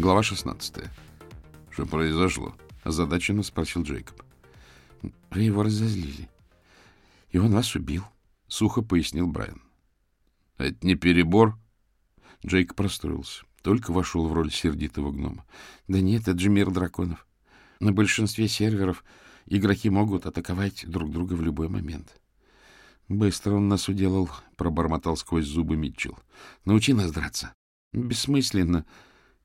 Глава 16. Что произошло? Озадаченно спросил Джейкоб. Вы его разозлили. И он вас убил, сухо пояснил Брайан. Это не перебор? Джейк простроился. Только вошел в роль сердитого гнома. Да нет, это же мир драконов. На большинстве серверов игроки могут атаковать друг друга в любой момент. Быстро он нас уделал, пробормотал сквозь зубы Митчелл. Научи нас драться. Бессмысленно.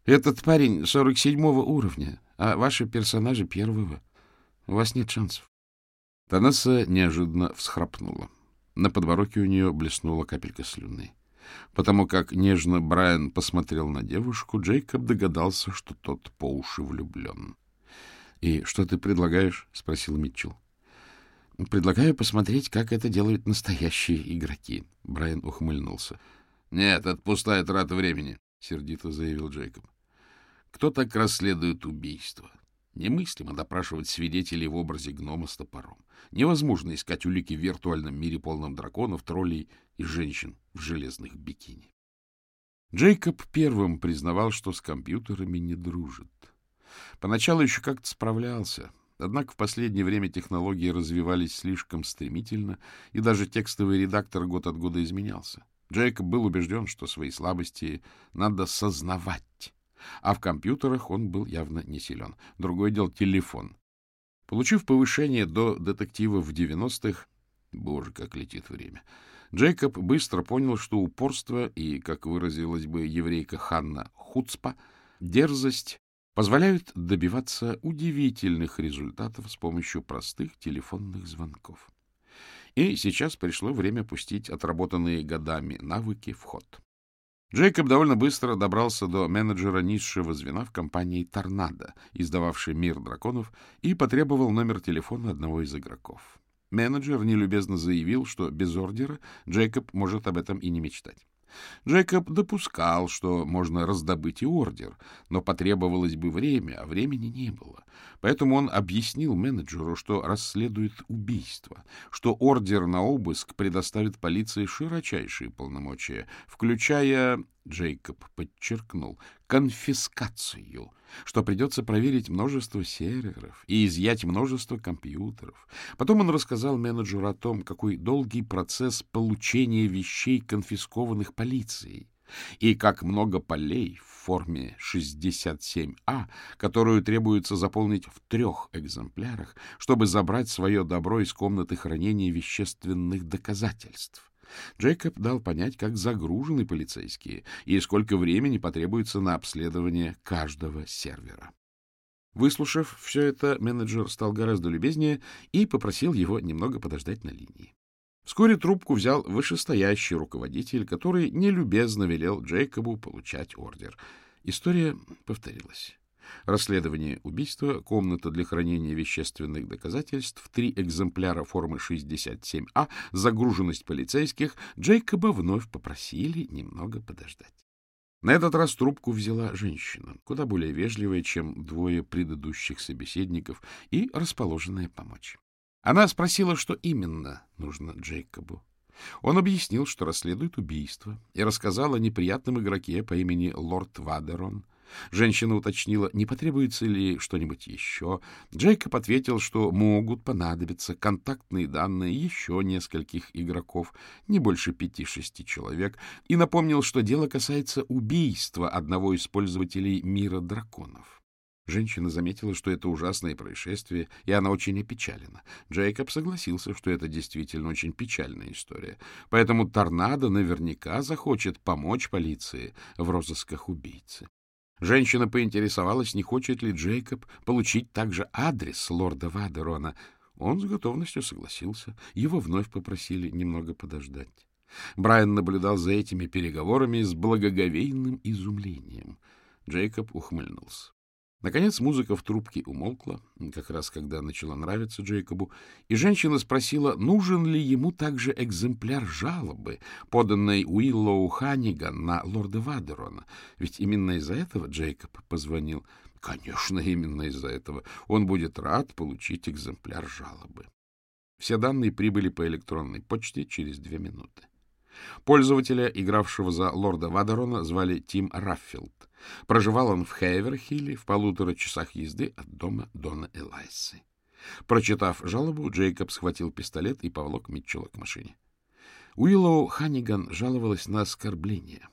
Этот парень сорок седьмого уровня, а ваши персонажи первого. У вас нет шансов. Танесса неожиданно всхрапнула. На подбородке у нее блеснула капелька слюны. Потому как нежно Брайан посмотрел на девушку, Джейкоб догадался, что тот по уши влюблен. — И что ты предлагаешь? — спросил Митчелл. — Предлагаю посмотреть, как это делают настоящие игроки. Брайан ухмыльнулся. — Нет, это пустая трата времени, — сердито заявил Джейкоб. — Кто так расследует убийство? Немыслимо допрашивать свидетелей в образе гнома с топором. Невозможно искать улики в виртуальном мире, полном драконов, троллей и женщин в железных бикини. Джейкоб первым признавал, что с компьютерами не дружит. Поначалу еще как-то справлялся, однако в последнее время технологии развивались слишком стремительно, и даже текстовый редактор год от года изменялся. Джейкоб был убежден, что свои слабости надо сознавать, а в компьютерах он был явно не силен. Другое дело — телефон. Получив повышение до детектива в 90-х, боже, как летит время, Джейкоб быстро понял, что упорство и, как выразилась бы еврейка Ханна, хуцпа, дерзость позволяют добиваться удивительных результатов с помощью простых телефонных звонков. И сейчас пришло время пустить отработанные годами навыки в ход. Джейкоб довольно быстро добрался до менеджера низшего звена в компании «Торнадо», издававшей «Мир драконов», и потребовал номер телефона одного из игроков. Менеджер нелюбезно заявил, что без ордера Джейкоб может об этом и не мечтать. Джейкоб допускал, что можно раздобыть и ордер, но потребовалось бы время, а времени не было. Поэтому он объяснил менеджеру, что расследует убийство, что ордер на обыск предоставит полиции широчайшие полномочия, включая Джейкоб подчеркнул, конфискацию, что придется проверить множество серверов и изъять множество компьютеров. Потом он рассказал менеджеру о том, какой долгий процесс получения вещей, конфискованных полицией, и как много полей в форме 67А, которую требуется заполнить в трех экземплярах, чтобы забрать свое добро из комнаты хранения вещественных доказательств. Джейкоб дал понять, как загружены полицейские и сколько времени потребуется на обследование каждого сервера. Выслушав все это, менеджер стал гораздо любезнее и попросил его немного подождать на линии. Вскоре трубку взял вышестоящий руководитель, который нелюбезно велел Джейкобу получать ордер. История повторилась. Расследование убийства, комната для хранения вещественных доказательств, три экземпляра формы 67А, загруженность полицейских, Джейкоба вновь попросили немного подождать. На этот раз трубку взяла женщина, куда более вежливая, чем двое предыдущих собеседников, и расположенная помочь. Она спросила, что именно нужно Джейкобу. Он объяснил, что расследует убийство, и рассказал о неприятном игроке по имени Лорд Вадерон, Женщина уточнила, не потребуется ли что-нибудь еще. Джейкоб ответил, что могут понадобиться контактные данные еще нескольких игроков, не больше пяти-шести человек, и напомнил, что дело касается убийства одного из пользователей мира драконов. Женщина заметила, что это ужасное происшествие, и она очень опечалена. Джейкоб согласился, что это действительно очень печальная история. Поэтому Торнадо наверняка захочет помочь полиции в розысках убийцы. Женщина поинтересовалась, не хочет ли Джейкоб получить также адрес лорда Вадерона. Он с готовностью согласился. Его вновь попросили немного подождать. Брайан наблюдал за этими переговорами с благоговейным изумлением. Джейкоб ухмыльнулся. Наконец музыка в трубке умолкла, как раз когда начала нравиться Джейкобу, и женщина спросила, нужен ли ему также экземпляр жалобы, поданной Уиллоу Ханиган на лорда Вадерона. Ведь именно из-за этого Джейкоб позвонил. Конечно, именно из-за этого. Он будет рад получить экземпляр жалобы. Все данные прибыли по электронной почте через две минуты. Пользователя, игравшего за лорда Вадерона, звали Тим Раффилд. Проживал он в Хейверхилле в полутора часах езды от дома Дона Элайсы. Прочитав жалобу, Джейкоб схватил пистолет и повлок Митчелла к машине. Уиллоу Ханниган жаловалась на оскорбление.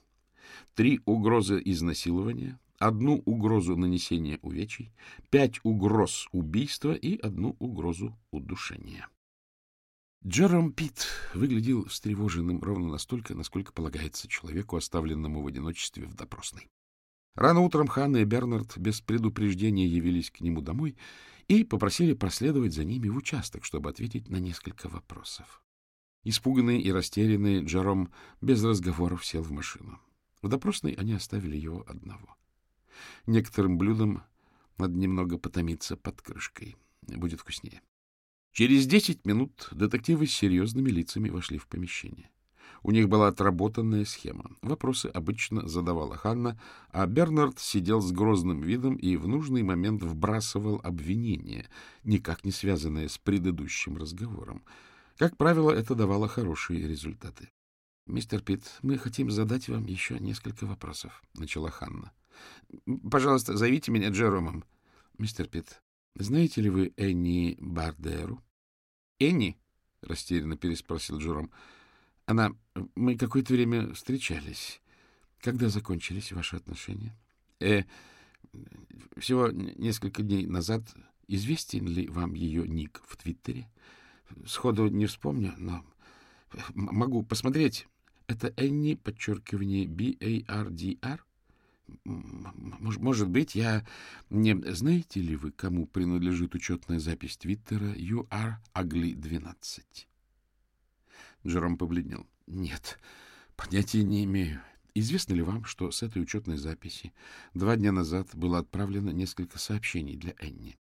Три угрозы изнасилования, одну угрозу нанесения увечий, пять угроз убийства и одну угрозу удушения. Джером Питт выглядел встревоженным ровно настолько, насколько полагается человеку, оставленному в одиночестве в допросной. Рано утром Ханна и Бернард без предупреждения явились к нему домой и попросили проследовать за ними в участок, чтобы ответить на несколько вопросов. Испуганный и растерянный, Джером без разговоров сел в машину. В допросной они оставили его одного. Некоторым блюдам надо немного потомиться под крышкой. Будет вкуснее. Через десять минут детективы с серьезными лицами вошли в помещение. У них была отработанная схема. Вопросы обычно задавала Ханна, а Бернард сидел с грозным видом и в нужный момент вбрасывал обвинения, никак не связанные с предыдущим разговором. Как правило, это давало хорошие результаты. — Мистер Питт, мы хотим задать вам еще несколько вопросов, — начала Ханна. — Пожалуйста, зовите меня Джеромом. — Мистер Питт, знаете ли вы Энни Бардеру? — Энни? — растерянно переспросил Джером. — Она... Мы какое-то время встречались. Когда закончились ваши отношения? Э, всего несколько дней назад. Известен ли вам ее ник в Твиттере? Сходу не вспомню, но могу посмотреть. Это Энни, подчеркивание, B-A-R-D-R? Может быть, я... Не... Знаете ли вы, кому принадлежит учетная запись Твиттера are ugly 12? Джером побледнел. Нет, понятия не имею. Известно ли вам, что с этой учетной записи два дня назад было отправлено несколько сообщений для Энни?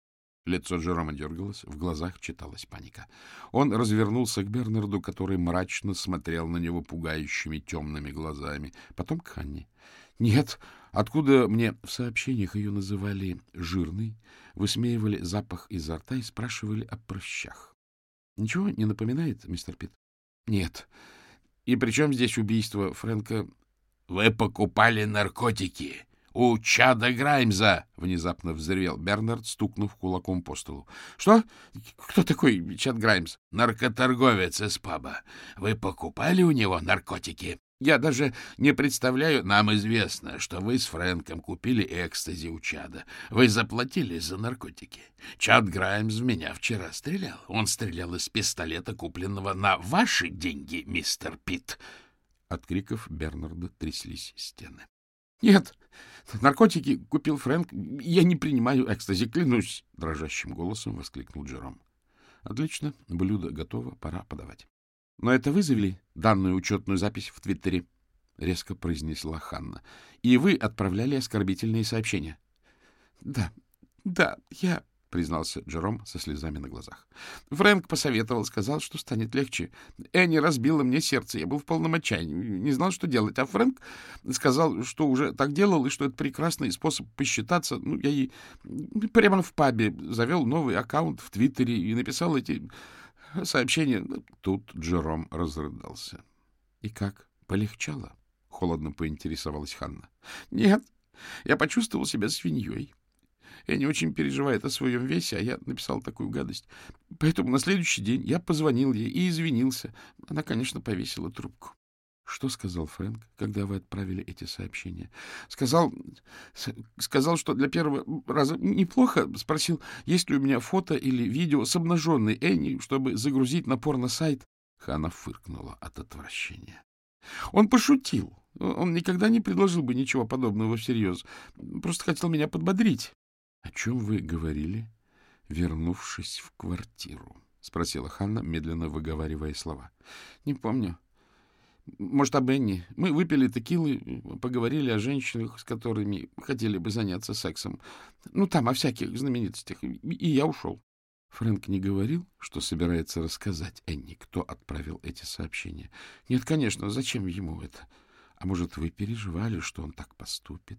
Лицо Джерома дергалось, в глазах читалась паника. Он развернулся к Бернарду, который мрачно смотрел на него пугающими темными глазами. Потом к Ханне. — Нет, откуда мне в сообщениях ее называли «жирной», высмеивали запах изо рта и спрашивали о прыщах. — Ничего не напоминает, мистер Питт? — Нет. И при чем здесь убийство Фрэнка? — Вы покупали наркотики у Чада Граймза! — внезапно взревел Бернард, стукнув кулаком по столу. — Что? Кто такой Чад Граймз? — Наркоторговец из паба. Вы покупали у него наркотики? Я даже не представляю, нам известно, что вы с Фрэнком купили экстази у Чада. Вы заплатили за наркотики. Чад Граймс в меня вчера стрелял. Он стрелял из пистолета, купленного на ваши деньги, мистер Питт. От криков Бернарда тряслись стены. — Нет, наркотики купил Фрэнк. Я не принимаю экстази, клянусь, — дрожащим голосом воскликнул Джером. — Отлично, блюдо готово, пора подавать. — Но это вы завели данную учетную запись в Твиттере? — резко произнесла Ханна. — И вы отправляли оскорбительные сообщения? — Да, да, я — признался Джером со слезами на глазах. Фрэнк посоветовал, сказал, что станет легче. Энни разбила мне сердце, я был в полном отчаянии, не знал, что делать. А Фрэнк сказал, что уже так делал, и что это прекрасный способ посчитаться. Ну, я ей прямо в пабе завел новый аккаунт в Твиттере и написал эти сообщение. Тут Джером разрыдался. — И как? Полегчало? — холодно поинтересовалась Ханна. — Нет, я почувствовал себя свиньей. Я не очень переживает о своем весе, а я написал такую гадость. Поэтому на следующий день я позвонил ей и извинился. Она, конечно, повесила трубку. Что сказал Фрэнк, когда вы отправили эти сообщения? Сказал, сказал, что для первого раза неплохо. Спросил, есть ли у меня фото или видео с обнаженной Энни, чтобы загрузить на сайт. Хана фыркнула от отвращения. Он пошутил. Он никогда не предложил бы ничего подобного всерьез. Просто хотел меня подбодрить. — О чем вы говорили, вернувшись в квартиру? — спросила Ханна, медленно выговаривая слова. — Не помню. Может, об Энни. Мы выпили текилы, поговорили о женщинах, с которыми хотели бы заняться сексом. Ну, там, о всяких знаменитостях. И я ушел. Фрэнк не говорил, что собирается рассказать Энни, кто отправил эти сообщения. Нет, конечно, зачем ему это? А может, вы переживали, что он так поступит?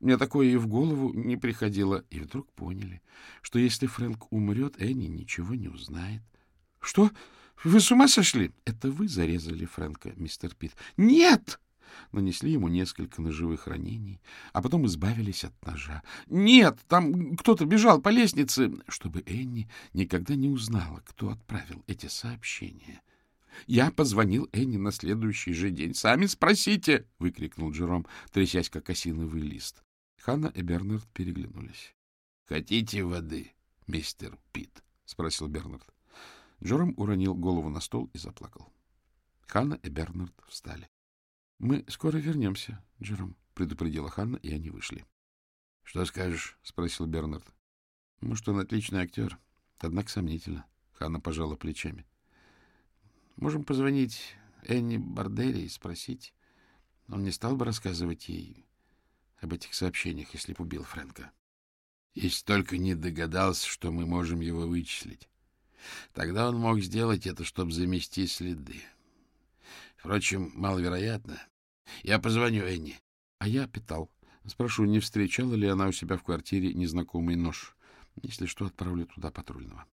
Мне такое и в голову не приходило. И вдруг поняли, что если Фрэнк умрет, Энни ничего не узнает. — Что? — Вы с ума сошли? — Это вы зарезали Фрэнка, мистер Питт. — Нет! нанесли ему несколько ножевых ранений, а потом избавились от ножа. Нет, там кто-то бежал по лестнице, чтобы Энни никогда не узнала, кто отправил эти сообщения. Я позвонил Энни на следующий же день. «Сами спросите!» — выкрикнул Джером, трясясь, как осиновый лист. Ханна и Бернард переглянулись. — Хотите воды, мистер Пит? — спросил Бернард. Джером уронил голову на стол и заплакал. Ханна и Бернард встали. — Мы скоро вернемся, Джером, — предупредила Ханна, и они вышли. — Что скажешь? — спросил Бернард. — Может, он отличный актер, однако сомнительно. Ханна пожала плечами. — Можем позвонить Энни Бардери и спросить. Он не стал бы рассказывать ей об этих сообщениях, если бы убил Фрэнка. — Если только не догадался, что мы можем его вычислить. Тогда он мог сделать это, чтобы замести следы. Впрочем, маловероятно. Я позвоню Энни. А я питал. Спрошу, не встречала ли она у себя в квартире незнакомый нож. Если что, отправлю туда патрульного.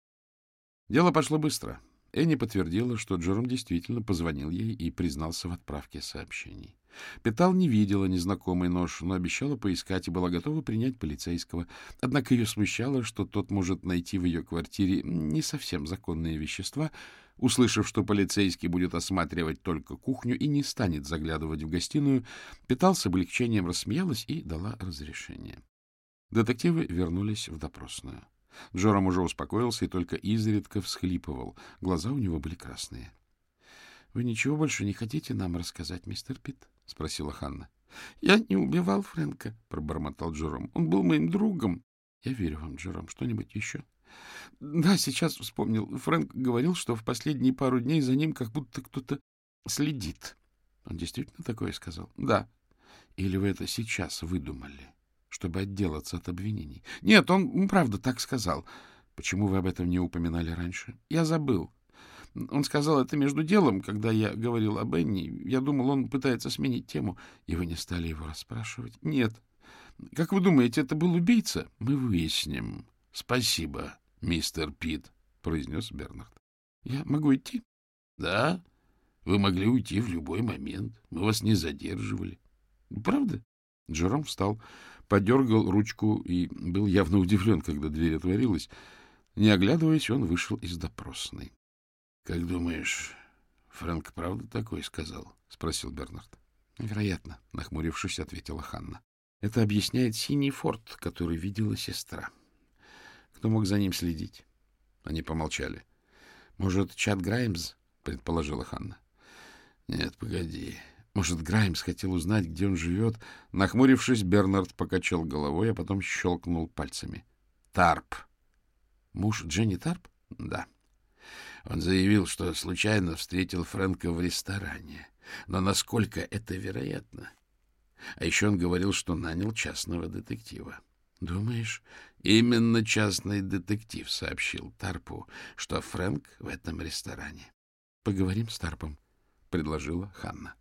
Дело пошло быстро. Энни подтвердила, что Джером действительно позвонил ей и признался в отправке сообщений. Питал не видела незнакомый нож, но обещала поискать и была готова принять полицейского. Однако ее смущало, что тот может найти в ее квартире не совсем законные вещества, услышав, что полицейский будет осматривать только кухню и не станет заглядывать в гостиную, Питал с облегчением рассмеялась и дала разрешение. Детективы вернулись в допросную. Джорам уже успокоился и только изредка всхлипывал. Глаза у него были красные. — Вы ничего больше не хотите нам рассказать, мистер Питт? — спросила Ханна. — Я не убивал Фрэнка, — пробормотал Джером. — Он был моим другом. — Я верю вам, Джером. Что-нибудь еще? — Да, сейчас вспомнил. Фрэнк говорил, что в последние пару дней за ним как будто кто-то следит. Он действительно такое сказал? — Да. — Или вы это сейчас выдумали? Чтобы отделаться от обвинений. Нет, он правда так сказал. Почему вы об этом не упоминали раньше? Я забыл. Он сказал это между делом, когда я говорил об Энни. Я думал, он пытается сменить тему. И вы не стали его расспрашивать? Нет. Как вы думаете, это был убийца? Мы выясним. Спасибо, мистер Пит, произнес Бернард. Я могу идти? Да. Вы могли уйти в любой момент. Мы вас не задерживали. Правда? Джером встал подергал ручку и был явно удивлен, когда дверь отворилась. Не оглядываясь, он вышел из допросной. — Как думаешь, Фрэнк правда такой сказал? — спросил Бернард. — Вероятно, — нахмурившись, ответила Ханна. — Это объясняет синий форт, который видела сестра. Кто мог за ним следить? Они помолчали. — Может, Чад Граймс? — предположила Ханна. — Нет, погоди. Может, Граймс хотел узнать, где он живет? Нахмурившись, Бернард покачал головой, а потом щелкнул пальцами. Тарп. Муж Дженни Тарп? Да. Он заявил, что случайно встретил Фрэнка в ресторане. Но насколько это вероятно? А еще он говорил, что нанял частного детектива. Думаешь, именно частный детектив сообщил Тарпу, что Фрэнк в этом ресторане. Поговорим с Тарпом, предложила Ханна.